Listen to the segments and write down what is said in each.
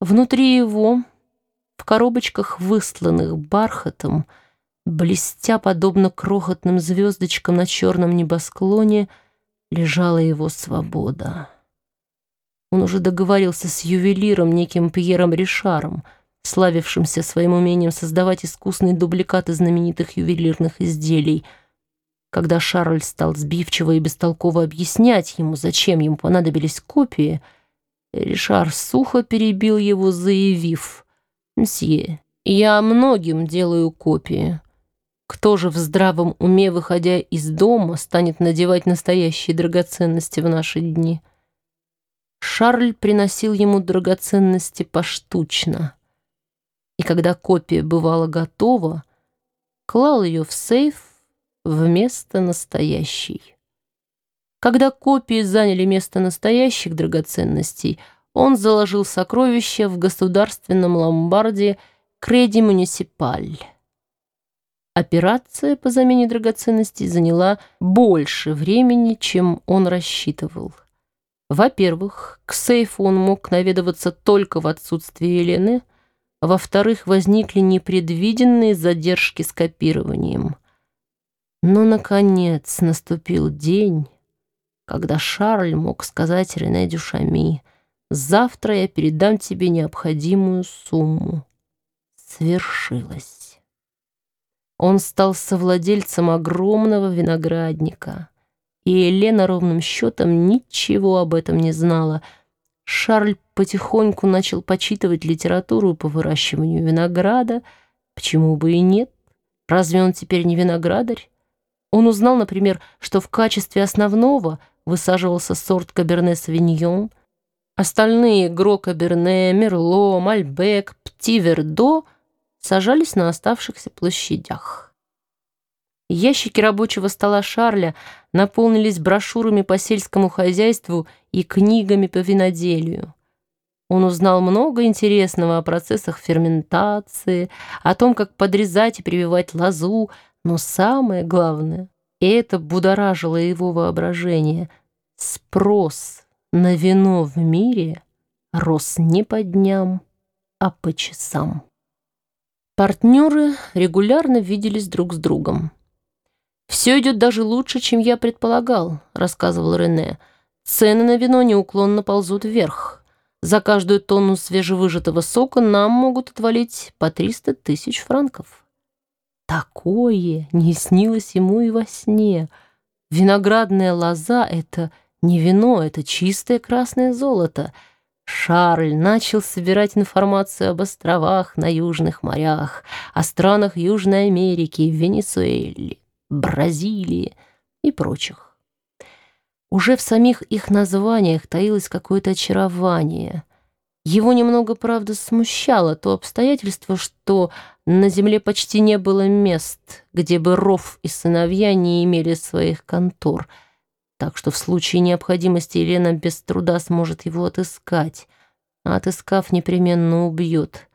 Внутри его, в коробочках, высланных бархатом, блестя подобно крохотным звездочкам на черном небосклоне, лежала его свобода. Он уже договорился с ювелиром, неким Пьером Ришаром, славившимся своим умением создавать искусные дубликаты знаменитых ювелирных изделий. Когда Шарль стал сбивчиво и бестолково объяснять ему, зачем ему понадобились копии, Ришар сухо перебил его, заявив, «Мсье, я многим делаю копии. Кто же в здравом уме, выходя из дома, станет надевать настоящие драгоценности в наши дни?» Шарль приносил ему драгоценности поштучно. И когда копия бывала готова, клал ее в сейф вместо настоящей. Когда копии заняли место настоящих драгоценностей, он заложил сокровища в государственном ломбарде «Креди Муниципаль». Операция по замене драгоценностей заняла больше времени, чем он рассчитывал. Во-первых, к сейфу он мог наведываться только в отсутствие Елены. Во-вторых, возникли непредвиденные задержки с копированием. Но, наконец, наступил день, когда Шарль мог сказать Рене Дюшами, «Завтра я передам тебе необходимую сумму». Свершилось. Он стал совладельцем огромного виноградника — и Елена ровным счетом ничего об этом не знала. Шарль потихоньку начал почитывать литературу по выращиванию винограда. Почему бы и нет? Разве он теперь не виноградарь? Он узнал, например, что в качестве основного высаживался сорт Каберне Савиньон. Остальные Гро Каберне, Мерло, Мальбек, Птивердо сажались на оставшихся площадях. Ящики рабочего стола Шарля наполнились брошюрами по сельскому хозяйству и книгами по виноделию. Он узнал много интересного о процессах ферментации, о том, как подрезать и прививать лозу, но самое главное, это будоражило его воображение, спрос на вино в мире рос не по дням, а по часам. Партнеры регулярно виделись друг с другом. «Все идет даже лучше, чем я предполагал», — рассказывал Рене. «Цены на вино неуклонно ползут вверх. За каждую тонну свежевыжатого сока нам могут отвалить по 300 тысяч франков». Такое не снилось ему и во сне. Виноградная лоза — это не вино, это чистое красное золото. Шарль начал собирать информацию об островах на южных морях, о странах Южной Америки, Венесуэле. Бразилии и прочих. Уже в самих их названиях таилось какое-то очарование. Его немного, правда, смущало то обстоятельство, что на земле почти не было мест, где бы Ров и сыновья не имели своих контор, так что в случае необходимости Елена без труда сможет его отыскать, а отыскав, непременно убьет.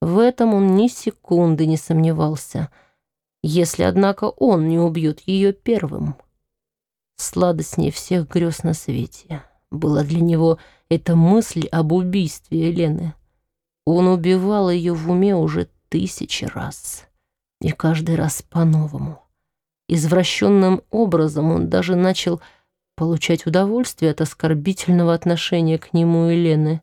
В этом он ни секунды не сомневался — если, однако, он не убьет ее первым. Сладостнее всех грез на свете была для него эта мысль об убийстве Елены. Он убивал ее в уме уже тысячи раз, и каждый раз по-новому. Извращенным образом он даже начал получать удовольствие от оскорбительного отношения к нему Елены.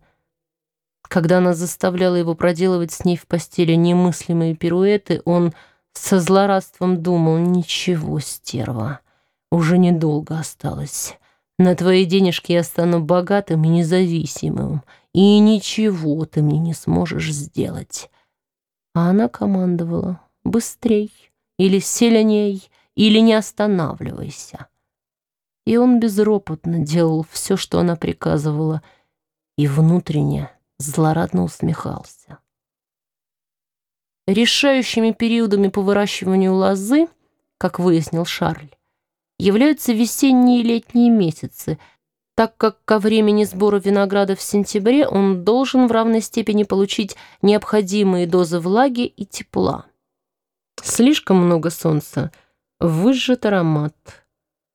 Когда она заставляла его проделывать с ней в постели немыслимые пируэты, он со злорадством думал, ничего, стерва, уже недолго осталось. На твои денежки я стану богатым и независимым, и ничего ты мне не сможешь сделать. А она командовала, быстрей, или сильней, или не останавливайся. И он безропотно делал все, что она приказывала, и внутренне злорадно усмехался. Решающими периодами по выращиванию лозы, как выяснил Шарль, являются весенние и летние месяцы, так как ко времени сбора винограда в сентябре он должен в равной степени получить необходимые дозы влаги и тепла. Слишком много солнца – выжжет аромат.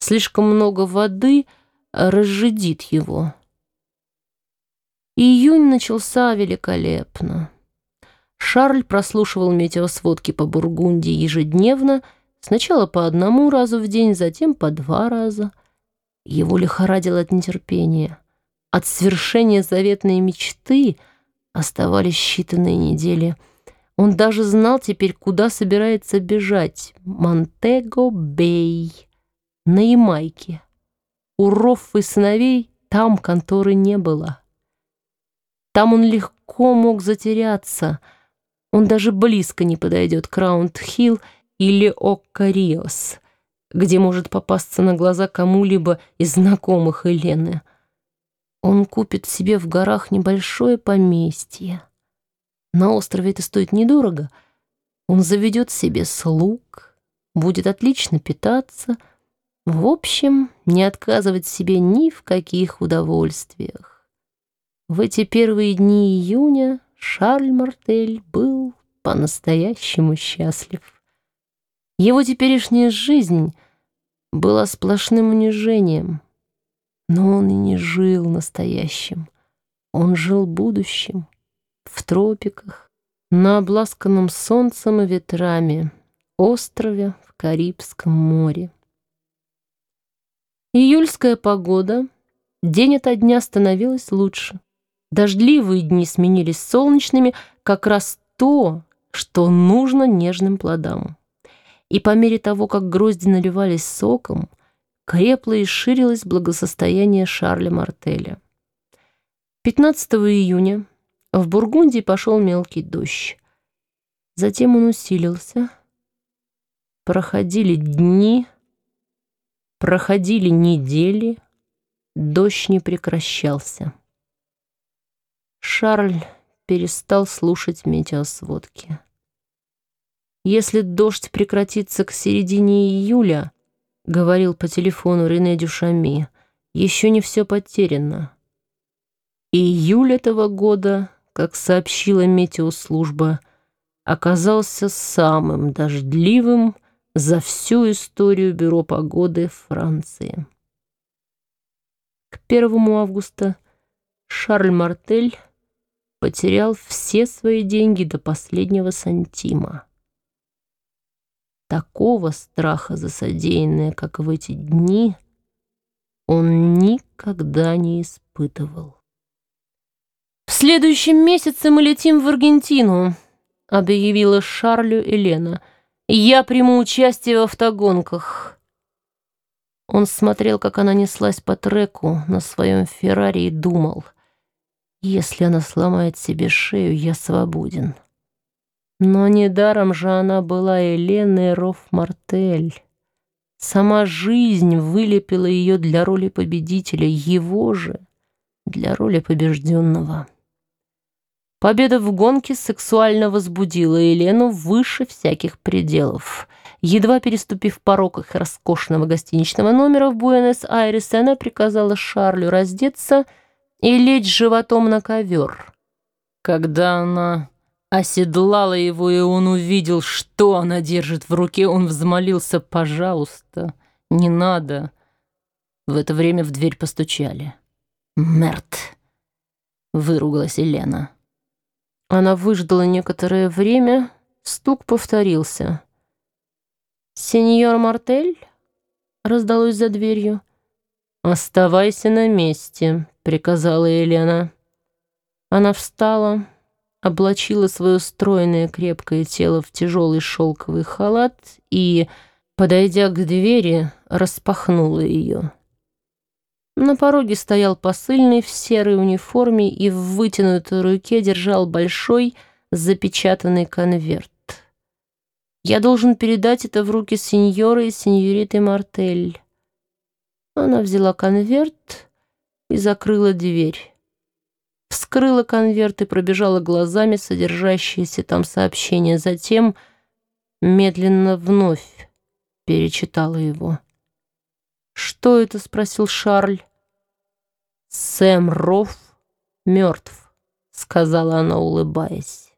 Слишком много воды разжидит его. Июнь начался великолепно. Шарль прослушивал метеосводки по Бургундии ежедневно, сначала по одному разу в день, затем по два раза. Его лихорадило от нетерпения. От свершения заветной мечты оставались считанные недели. Он даже знал теперь, куда собирается бежать. Монтего-Бей, на Ямайке. У Роффы сыновей там конторы не было. Там он легко мог затеряться. Он даже близко не подойдет к Раунд-Хилл или Оккариос, где может попасться на глаза кому-либо из знакомых Елены. Он купит себе в горах небольшое поместье. На острове это стоит недорого. Он заведет себе слуг, будет отлично питаться. В общем, не отказывать себе ни в каких удовольствиях. В эти первые дни июня Шарль Мартель был по-настоящему счастлив. Его теперешняя жизнь была сплошным унижением, но он и не жил настоящим. Он жил будущим, в тропиках, на обласканном солнцем и ветрами острове в Карибском море. Июльская погода день ото дня становилась лучше. Дождливые дни сменились солнечными, как раз то, что нужно нежным плодам. И по мере того, как грозди наливались соком, крепло и ширилось благосостояние Шарля Мартеля. 15 июня в Бургундии пошел мелкий дождь. Затем он усилился. Проходили дни, проходили недели, дождь не прекращался. Шарль перестал слушать метеосводки. «Если дождь прекратится к середине июля», — говорил по телефону Рене Дюшами, — «еще не все потеряно». Июль этого года, как сообщила метеослужба, оказался самым дождливым за всю историю Бюро погоды Франции. К 1 августа Шарль Мартель потерял все свои деньги до последнего сантима. Такого страха за содеянное, как в эти дни, он никогда не испытывал. «В следующем месяце мы летим в Аргентину», — объявила Шарлю Елена. «Я приму участие в автогонках». Он смотрел, как она неслась по треку на своем Феррари и думал — если она сломает себе шею, я свободен. Но недаром же она была Еленой Роф-Мартель. Сама жизнь вылепила ее для роли победителя, его же для роли побежденного. Победа в гонке сексуально возбудила Елену выше всяких пределов. Едва переступив порог их роскошного гостиничного номера в Буэнос-Айресе, она приказала Шарлю раздеться — и лечь животом на ковер. Когда она оседлала его, и он увидел, что она держит в руке, он взмолился «Пожалуйста, не надо». В это время в дверь постучали. «Мерт!» — выругалась Елена. Она выждала некоторое время, стук повторился. «Сеньор Мартель?» — раздалось за дверью. «Оставайся на месте», — приказала Елена. Она встала, облачила свое стройное крепкое тело в тяжелый шелковый халат и, подойдя к двери, распахнула ее. На пороге стоял посыльный в серой униформе и в вытянутой руке держал большой запечатанный конверт. «Я должен передать это в руки сеньора и сеньориты Мартель». Она взяла конверт и закрыла дверь. Вскрыла конверт и пробежала глазами содержащееся там сообщение. Затем медленно вновь перечитала его. «Что это?» — спросил Шарль. «Сэм Рофф мертв», — сказала она, улыбаясь.